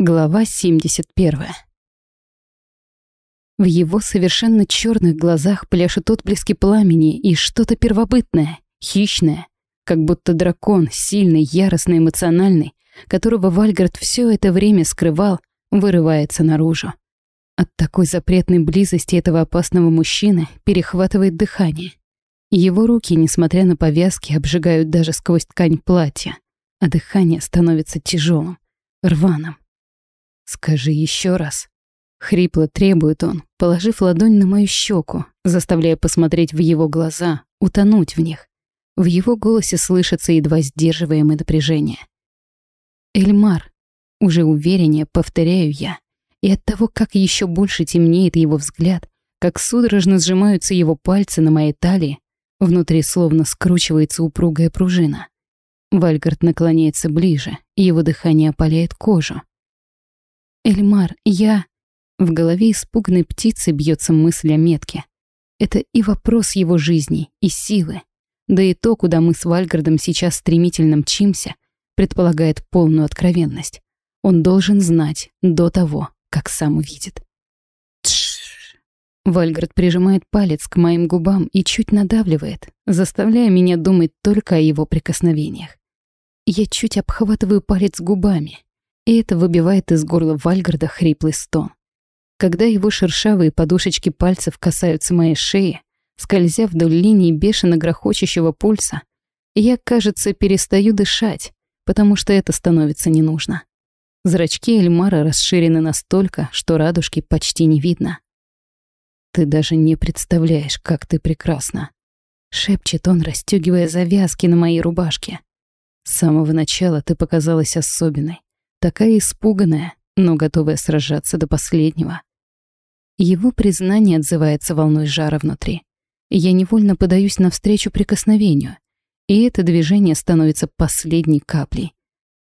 Глава 71. В его совершенно черных глазах пляшут отблески пламени и что-то первобытное, хищное, как будто дракон, сильный, яростный, эмоциональный, которого Вальгард все это время скрывал, вырывается наружу. От такой запретной близости этого опасного мужчины перехватывает дыхание. Его руки, несмотря на повязки, обжигают даже сквозь ткань платья, а дыхание становится тяжелым, рваным. «Скажи еще раз». Хрипло требует он, положив ладонь на мою щеку, заставляя посмотреть в его глаза, утонуть в них. В его голосе слышится едва сдерживаемое напряжение. «Эльмар», уже увереннее повторяю я, и от того, как еще больше темнеет его взгляд, как судорожно сжимаются его пальцы на моей талии, внутри словно скручивается упругая пружина. Вальгард наклоняется ближе, его дыхание опаляет кожу. Эльмар, я... В голове испуганной птицы бьется мысль о метке. Это и вопрос его жизни, и силы. Да и то, куда мы с Вальгардом сейчас стремительно мчимся, предполагает полную откровенность. Он должен знать до того, как сам увидит. Тш. Вальгард прижимает палец к моим губам и чуть надавливает, заставляя меня думать только о его прикосновениях. Я чуть обхватываю палец губами, и это выбивает из горла Вальгарда хриплый стон. Когда его шершавые подушечки пальцев касаются моей шеи, скользя вдоль линии бешено грохочущего пульса, я, кажется, перестаю дышать, потому что это становится не нужно. Зрачки Эльмара расширены настолько, что радужки почти не видно. «Ты даже не представляешь, как ты прекрасна», — шепчет он, расстегивая завязки на моей рубашке. «С самого начала ты показалась особенной. Такая испуганная, но готовая сражаться до последнего. Его признание отзывается волной жара внутри. Я невольно подаюсь навстречу прикосновению, и это движение становится последней каплей.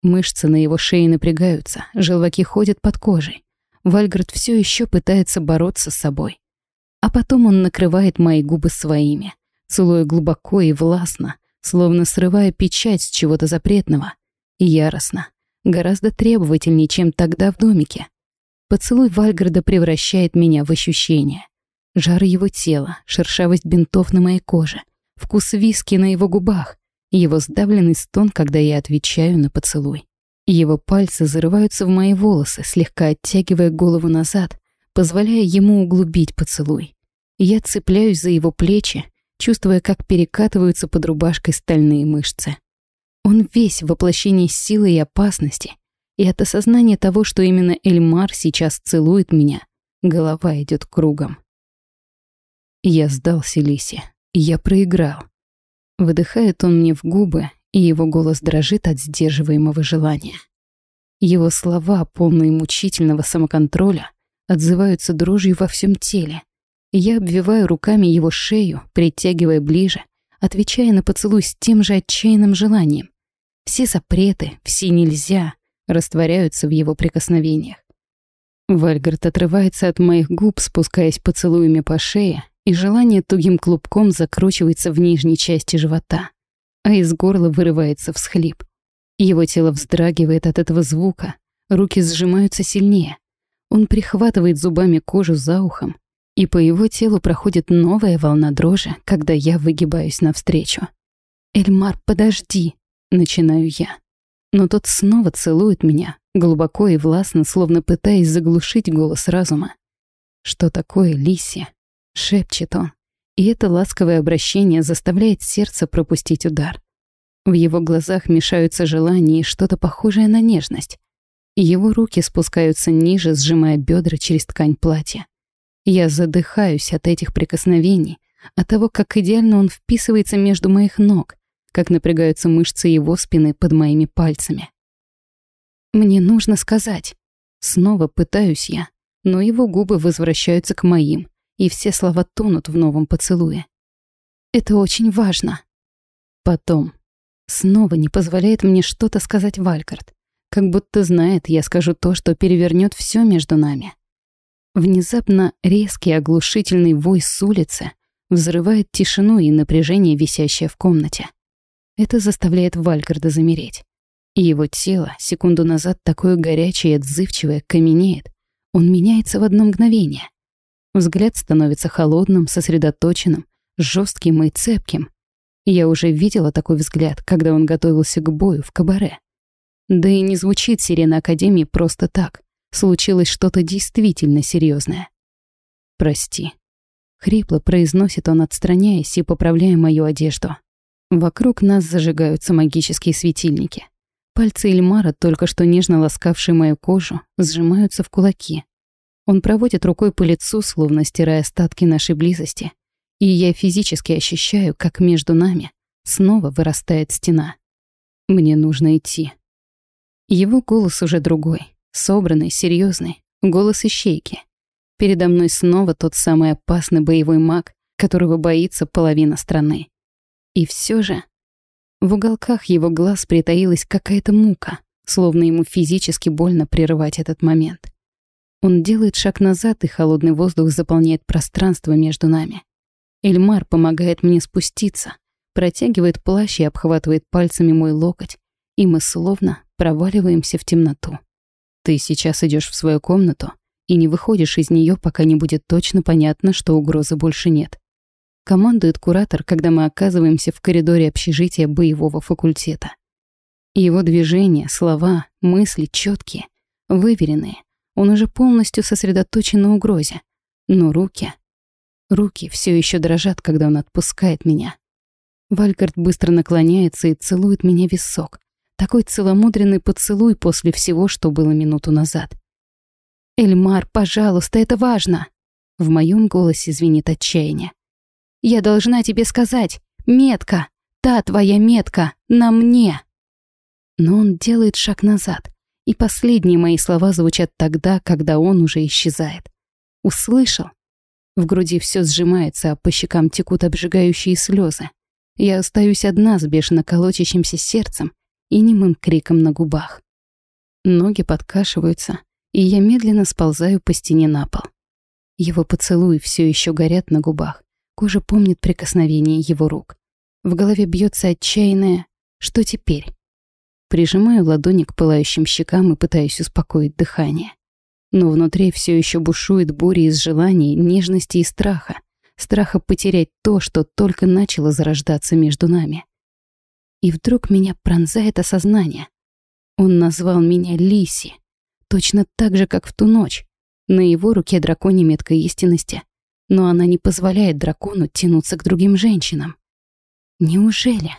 Мышцы на его шее напрягаются, желваки ходят под кожей. Вальгард все еще пытается бороться с собой. А потом он накрывает мои губы своими, целуя глубоко и властно, словно срывая печать с чего-то запретного, яростно, гораздо требовательнее, чем тогда в домике. Поцелуй Вальгарда превращает меня в ощущение. Жар его тела, шершавость бинтов на моей коже, вкус виски на его губах, его сдавленный стон, когда я отвечаю на поцелуй. Его пальцы зарываются в мои волосы, слегка оттягивая голову назад, позволяя ему углубить поцелуй. Я цепляюсь за его плечи, чувствуя, как перекатываются под рубашкой стальные мышцы. Он весь в воплощении силы и опасности. И от осознания того, что именно Эльмар сейчас целует меня, голова идет кругом. Я сдался Лисе. Я проиграл. Выдыхает он мне в губы, и его голос дрожит от сдерживаемого желания. Его слова, полные мучительного самоконтроля, отзываются дрожью во всем теле. Я обвиваю руками его шею, притягивая ближе, отвечая на поцелуй с тем же отчаянным желанием. Все запреты, все нельзя растворяются в его прикосновениях. Вальгард отрывается от моих губ, спускаясь поцелуями по шее, и желание тугим клубком закручивается в нижней части живота, а из горла вырывается всхлип. Его тело вздрагивает от этого звука, руки сжимаются сильнее. Он прихватывает зубами кожу за ухом, и по его телу проходит новая волна дрожи, когда я выгибаюсь навстречу. «Эльмар, подожди!» Начинаю я. Но тот снова целует меня, глубоко и властно, словно пытаясь заглушить голос разума. «Что такое Лисия?» — шепчет он. И это ласковое обращение заставляет сердце пропустить удар. В его глазах мешаются желания и что-то похожее на нежность. Его руки спускаются ниже, сжимая бедра через ткань платья. Я задыхаюсь от этих прикосновений, от того, как идеально он вписывается между моих ног, как напрягаются мышцы его спины под моими пальцами. Мне нужно сказать. Снова пытаюсь я, но его губы возвращаются к моим, и все слова тонут в новом поцелуе. Это очень важно. Потом. Снова не позволяет мне что-то сказать Валькарт. Как будто знает, я скажу то, что перевернет все между нами. Внезапно резкий оглушительный вой с улицы взрывает тишину и напряжение, висящее в комнате. Это заставляет Вальгарда замереть. Его тело, секунду назад такое горячее и отзывчивое, каменеет. Он меняется в одно мгновение. Взгляд становится холодным, сосредоточенным, жестким и цепким. Я уже видела такой взгляд, когда он готовился к бою в кабаре. Да и не звучит сирена Академии просто так. Случилось что-то действительно серьезное. «Прости». Хрипло произносит он, отстраняясь и поправляя мою одежду. Вокруг нас зажигаются магические светильники. Пальцы Эльмара, только что нежно ласкавшие мою кожу, сжимаются в кулаки. Он проводит рукой по лицу, словно стирая остатки нашей близости. И я физически ощущаю, как между нами снова вырастает стена. Мне нужно идти. Его голос уже другой, собранный, серьезный, голос ищейки. Передо мной снова тот самый опасный боевой маг, которого боится половина страны. И все же в уголках его глаз притаилась какая-то мука, словно ему физически больно прерывать этот момент. Он делает шаг назад, и холодный воздух заполняет пространство между нами. Эльмар помогает мне спуститься, протягивает плащ и обхватывает пальцами мой локоть, и мы словно проваливаемся в темноту. Ты сейчас идешь в свою комнату и не выходишь из нее, пока не будет точно понятно, что угрозы больше нет. Командует куратор, когда мы оказываемся в коридоре общежития боевого факультета. Его движения, слова, мысли четкие, выверенные. Он уже полностью сосредоточен на угрозе. Но руки... Руки все еще дрожат, когда он отпускает меня. Валькарт быстро наклоняется и целует меня в висок. Такой целомудренный поцелуй после всего, что было минуту назад. «Эльмар, пожалуйста, это важно!» В моем голосе звенит отчаяние. Я должна тебе сказать. Метка. Та твоя метка. На мне. Но он делает шаг назад. И последние мои слова звучат тогда, когда он уже исчезает. Услышал? В груди все сжимается, а по щекам текут обжигающие слезы. Я остаюсь одна с бешено колотящимся сердцем и немым криком на губах. Ноги подкашиваются, и я медленно сползаю по стене на пол. Его поцелуи все еще горят на губах. Кожа помнит прикосновение его рук. В голове бьется отчаянное «Что теперь?». Прижимаю ладони к пылающим щекам и пытаюсь успокоить дыхание. Но внутри все еще бушует буря из желаний, нежности и страха. Страха потерять то, что только начало зарождаться между нами. И вдруг меня пронзает осознание. Он назвал меня Лиси. Точно так же, как в ту ночь. На его руке драконья метка истинности — но она не позволяет дракону тянуться к другим женщинам. Неужели?